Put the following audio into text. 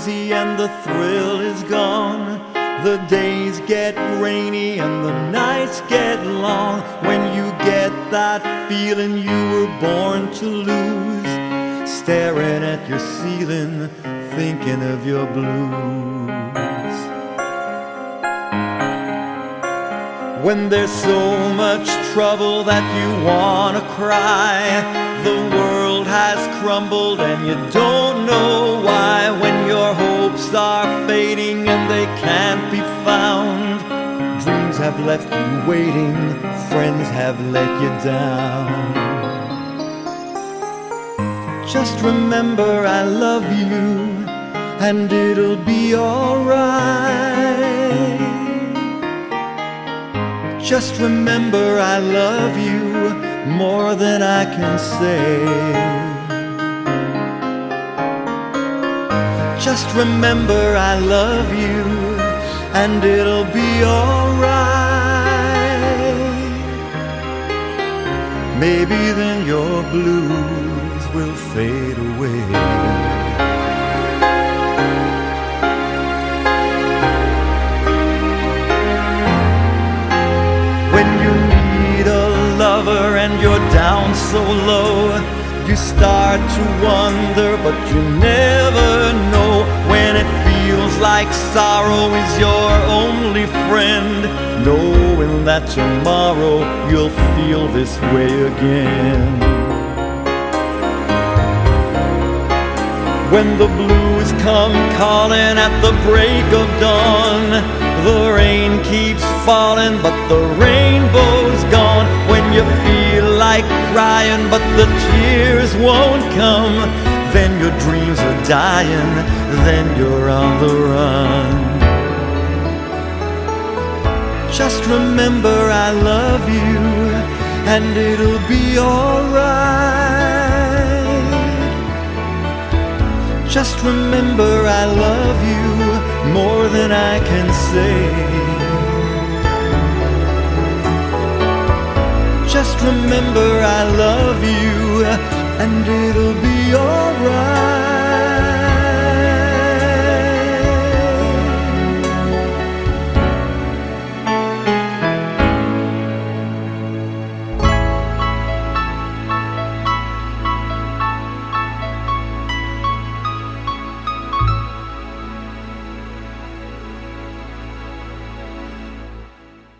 crazy and the thrill is gone. The days get rainy and the nights get long. When you get that feeling you were born to lose, staring at your ceiling, thinking of your blues. When there's so much trouble that you wanna cry, the world has crumbled and you don't know why. Have left you waiting, friends have let you down. Just remember I love you and it'll be alright. Just remember I love you more than I can say. Just remember I love you and it'll be alright. Maybe then your blues will fade away. When you need a lover and you're down so low. You start to wonder, but you never know when it feels like sorrow is your only friend. Knowing that tomorrow you'll feel this way again. When the blues come calling at the break of dawn, the rain keeps falling, but the rainbow's gone When you feel like crying, but the tears won't come. Then your dreams are dying, then you're on the run. Just remember I love you, and it'll be alright. Just remember I love you more than I can say. Just remember I love you and it'll be alright.